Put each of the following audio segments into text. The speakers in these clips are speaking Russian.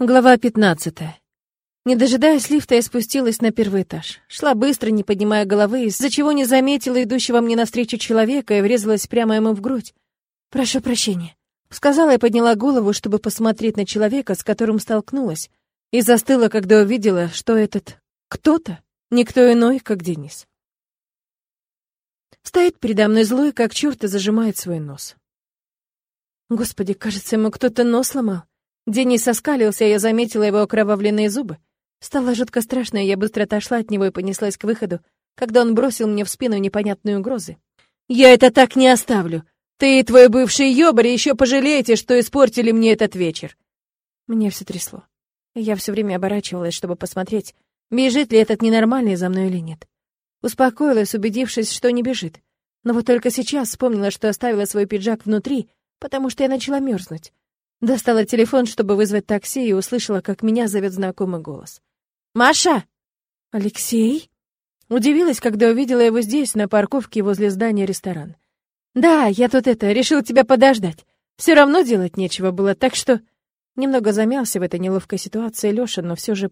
Глава 15. Не дожидаясь лифта, я спустилась на первый этаж. Шла быстро, не поднимая головы, из-за чего не заметила идущего мне навстречу человека и врезалась прямо ему в грудь. «Прошу прощения», — сказала и подняла голову, чтобы посмотреть на человека, с которым столкнулась, и застыла, когда увидела, что этот кто-то никто иной, как Денис. Стоит передо мной злой, как черт, и зажимает свой нос. Господи, кажется, ему кто-то нос сломал. Денис оскалился, я заметила его окровавленные зубы. Стало жутко страшно, и я быстро отошла от него и понеслась к выходу, когда он бросил мне в спину непонятные угрозы. «Я это так не оставлю! Ты и твой бывший ёбарь еще пожалеете, что испортили мне этот вечер!» Мне все трясло. Я все время оборачивалась, чтобы посмотреть, бежит ли этот ненормальный за мной или нет. Успокоилась, убедившись, что не бежит. Но вот только сейчас вспомнила, что оставила свой пиджак внутри, потому что я начала мерзнуть. Достала телефон, чтобы вызвать такси, и услышала, как меня зовет знакомый голос. «Маша!» «Алексей?» Удивилась, когда увидела его здесь, на парковке возле здания ресторана. «Да, я тут это, решил тебя подождать. Все равно делать нечего было, так что...» Немного замялся в этой неловкой ситуации Лёша, но все же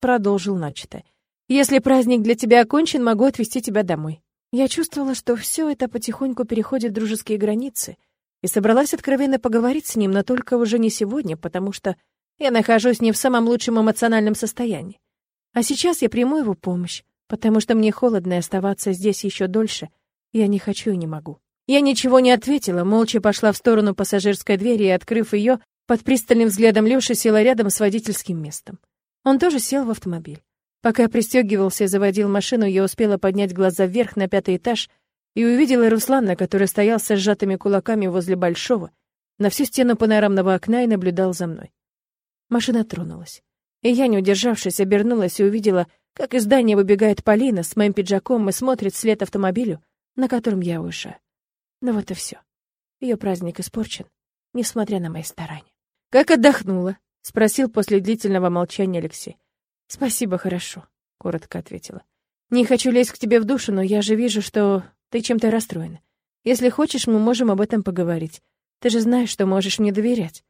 продолжил начатое. «Если праздник для тебя окончен, могу отвезти тебя домой». Я чувствовала, что все это потихоньку переходит дружеские границы, и собралась откровенно поговорить с ним, но только уже не сегодня, потому что я нахожусь не в самом лучшем эмоциональном состоянии. А сейчас я приму его помощь, потому что мне холодно оставаться здесь еще дольше. Я не хочу и не могу. Я ничего не ответила, молча пошла в сторону пассажирской двери и, открыв ее, под пристальным взглядом Лёши села рядом с водительским местом. Он тоже сел в автомобиль. Пока пристегивался и заводил машину, я успела поднять глаза вверх на пятый этаж и увидела Руслана, который стоял с сжатыми кулаками возле большого, на всю стену панорамного окна и наблюдал за мной. Машина тронулась. И я, не удержавшись, обернулась и увидела, как из здания выбегает Полина с моим пиджаком и смотрит вслед автомобилю, на котором я уезжаю. Ну вот и все. Ее праздник испорчен, несмотря на мои старания. «Как отдохнула?» — спросил после длительного молчания Алексей. «Спасибо, хорошо», — коротко ответила. «Не хочу лезть к тебе в душу, но я же вижу, что ты чем-то расстроена. Если хочешь, мы можем об этом поговорить. Ты же знаешь, что можешь мне доверять.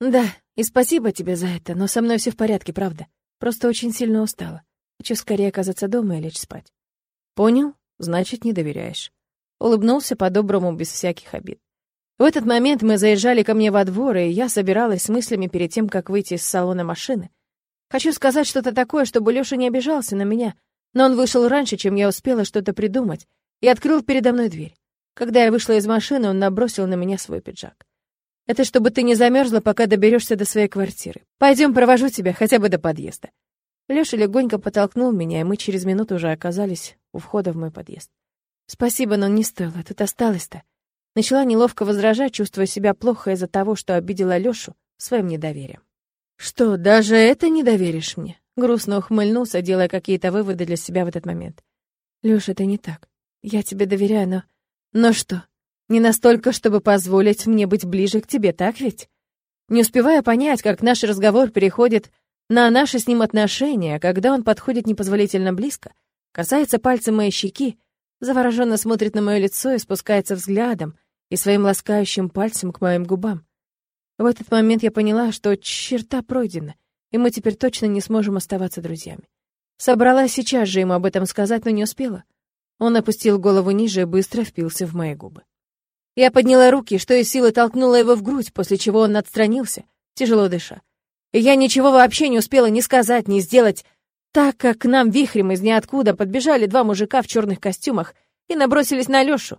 Да, и спасибо тебе за это, но со мной все в порядке, правда. Просто очень сильно устала. Хочу скорее оказаться дома и лечь спать. Понял? Значит, не доверяешь. Улыбнулся по-доброму, без всяких обид. В этот момент мы заезжали ко мне во двор, и я собиралась с мыслями перед тем, как выйти из салона машины. Хочу сказать что-то такое, чтобы Лёша не обижался на меня, но он вышел раньше, чем я успела что-то придумать, и открыл передо мной дверь. Когда я вышла из машины, он набросил на меня свой пиджак. «Это чтобы ты не замерзла, пока доберешься до своей квартиры. Пойдем, провожу тебя хотя бы до подъезда». Лёша легонько подтолкнул меня, и мы через минуту уже оказались у входа в мой подъезд. «Спасибо, но не стоило, тут осталось-то». Начала неловко возражать, чувствуя себя плохо из-за того, что обидела Лёшу своим недоверием. «Что, даже это не доверишь мне?» Грустно ухмыльнулся, делая какие-то выводы для себя в этот момент. «Лёша, это не так. Я тебе доверяю, но... Но что? Не настолько, чтобы позволить мне быть ближе к тебе, так ведь? Не успевая понять, как наш разговор переходит на наши с ним отношения, когда он подходит непозволительно близко, касается пальцем моей щеки, завороженно смотрит на мое лицо и спускается взглядом и своим ласкающим пальцем к моим губам. В этот момент я поняла, что черта пройдена, и мы теперь точно не сможем оставаться друзьями. Собралась сейчас же ему об этом сказать, но не успела. Он опустил голову ниже и быстро впился в мои губы. Я подняла руки, что из силы толкнула его в грудь, после чего он отстранился, тяжело дыша. И я ничего вообще не успела ни сказать, ни сделать, так как к нам вихрем из ниоткуда подбежали два мужика в черных костюмах и набросились на Лёшу.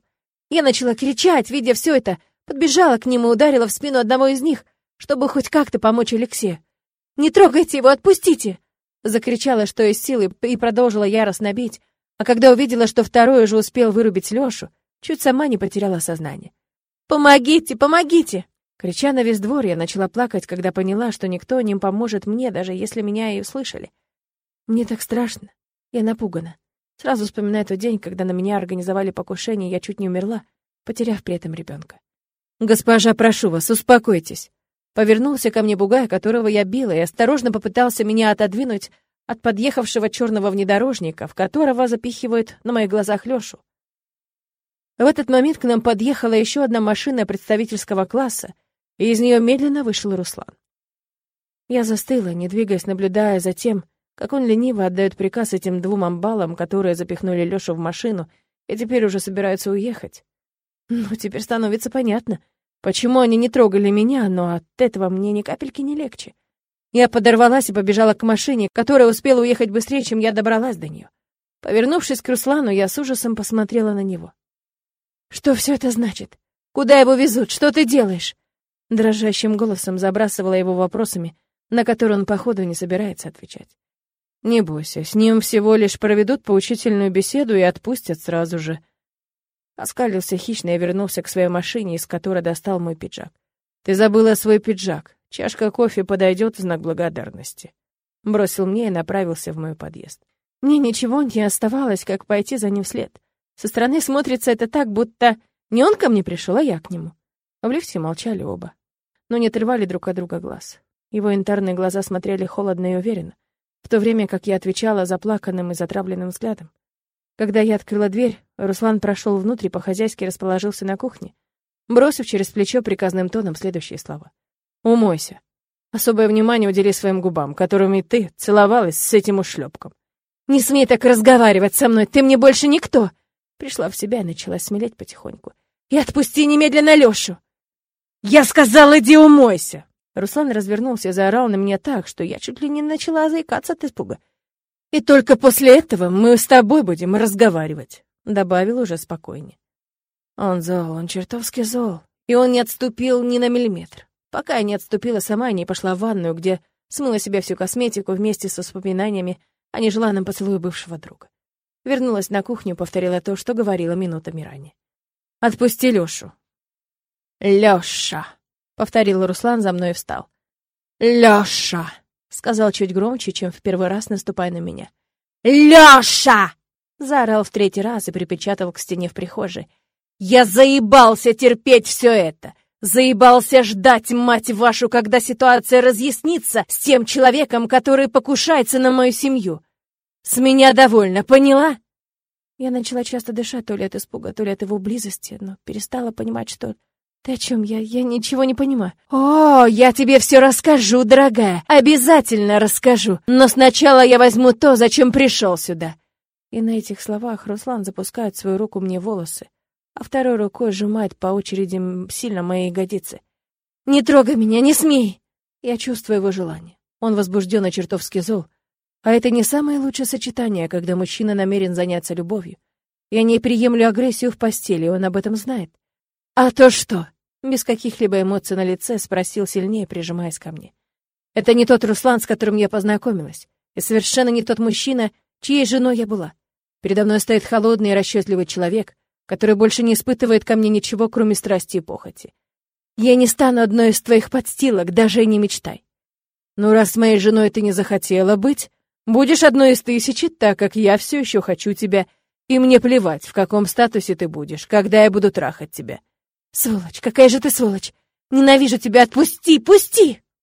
Я начала кричать, видя все это, подбежала к ним и ударила в спину одного из них, чтобы хоть как-то помочь Алексею. «Не трогайте его, отпустите!» Закричала, что из силы, и продолжила яростно бить, а когда увидела, что второй уже успел вырубить Лёшу, чуть сама не потеряла сознание. «Помогите, помогите!» Крича на весь двор, я начала плакать, когда поняла, что никто не поможет мне, даже если меня и услышали. Мне так страшно. Я напугана. Сразу вспоминаю тот день, когда на меня организовали покушение, я чуть не умерла, потеряв при этом ребенка. «Госпожа, прошу вас, успокойтесь!» Повернулся ко мне бугай, которого я била, и осторожно попытался меня отодвинуть от подъехавшего черного внедорожника, в которого запихивают на моих глазах Лёшу. В этот момент к нам подъехала еще одна машина представительского класса, и из нее медленно вышел Руслан. Я застыла, не двигаясь, наблюдая за тем, как он лениво отдает приказ этим двум амбалам, которые запихнули Лёшу в машину и теперь уже собираются уехать. Ну, теперь становится понятно, почему они не трогали меня, но от этого мне ни капельки не легче. Я подорвалась и побежала к машине, которая успела уехать быстрее, чем я добралась до нее. Повернувшись к Руслану, я с ужасом посмотрела на него. «Что все это значит? Куда его везут? Что ты делаешь?» Дрожащим голосом забрасывала его вопросами, на которые он, походу, не собирается отвечать. «Не бойся, с ним всего лишь проведут поучительную беседу и отпустят сразу же». Оскалился хищно и вернулся к своей машине, из которой достал мой пиджак. «Ты забыла свой пиджак. Чашка кофе подойдет в знак благодарности». Бросил мне и направился в мой подъезд. Мне ничего не оставалось, как пойти за ним вслед. Со стороны смотрится это так, будто не он ко мне пришел, а я к нему. В лифте молчали оба, но не отрывали друг от друга глаз. Его янтарные глаза смотрели холодно и уверенно, в то время как я отвечала заплаканным и затравленным взглядом. Когда я открыла дверь, Руслан прошел внутрь и по-хозяйски расположился на кухне, бросив через плечо приказным тоном следующие слова. «Умойся. Особое внимание удели своим губам, которыми ты целовалась с этим ушлепком. Не смей так разговаривать со мной, ты мне больше никто!» Пришла в себя и начала смелеть потихоньку. «И отпусти немедленно Лёшу!» «Я сказал, иди умойся!» Руслан развернулся и заорал на меня так, что я чуть ли не начала заикаться от испуга. «И только после этого мы с тобой будем разговаривать», — добавил уже спокойнее. Он зол, он чертовски зол, и он не отступил ни на миллиметр. Пока я не отступила сама и не пошла в ванную, где смыла себе всю косметику вместе со воспоминаниями о нежеланном поцелуе бывшего друга. Вернулась на кухню, повторила то, что говорила минутами ранее. «Отпусти Лёшу». «Лёша», — повторил Руслан, за мной и встал. «Лёша», — сказал чуть громче, чем в первый раз, наступая на меня. «Лёша!» — заорал в третий раз и припечатал к стене в прихожей. «Я заебался терпеть все это! Заебался ждать, мать вашу, когда ситуация разъяснится с тем человеком, который покушается на мою семью. С меня довольно, поняла? Я начала часто дышать то ли от испуга, то ли от его близости, но перестала понимать, что... Ты о чем я? Я ничего не понимаю. О, я тебе все расскажу, дорогая. Обязательно расскажу. Но сначала я возьму то, зачем пришел сюда. И на этих словах Руслан запускает свою руку мне в волосы а второй рукой сжимает по очереди сильно мои ягодицы. «Не трогай меня, не смей!» Я чувствую его желание. Он возбужден и чертовски зол. А это не самое лучшее сочетание, когда мужчина намерен заняться любовью. Я не приемлю агрессию в постели, он об этом знает. «А то что?» Без каких-либо эмоций на лице спросил сильнее, прижимаясь ко мне. «Это не тот Руслан, с которым я познакомилась, и совершенно не тот мужчина, чьей женой я была. Передо мной стоит холодный и расчетливый человек, который больше не испытывает ко мне ничего, кроме страсти и похоти. Я не стану одной из твоих подстилок, даже и не мечтай. Ну, раз с моей женой ты не захотела быть, будешь одной из тысячи, так как я все еще хочу тебя, и мне плевать, в каком статусе ты будешь, когда я буду трахать тебя. Сволочь, какая же ты сволочь! Ненавижу тебя, отпусти, пусти!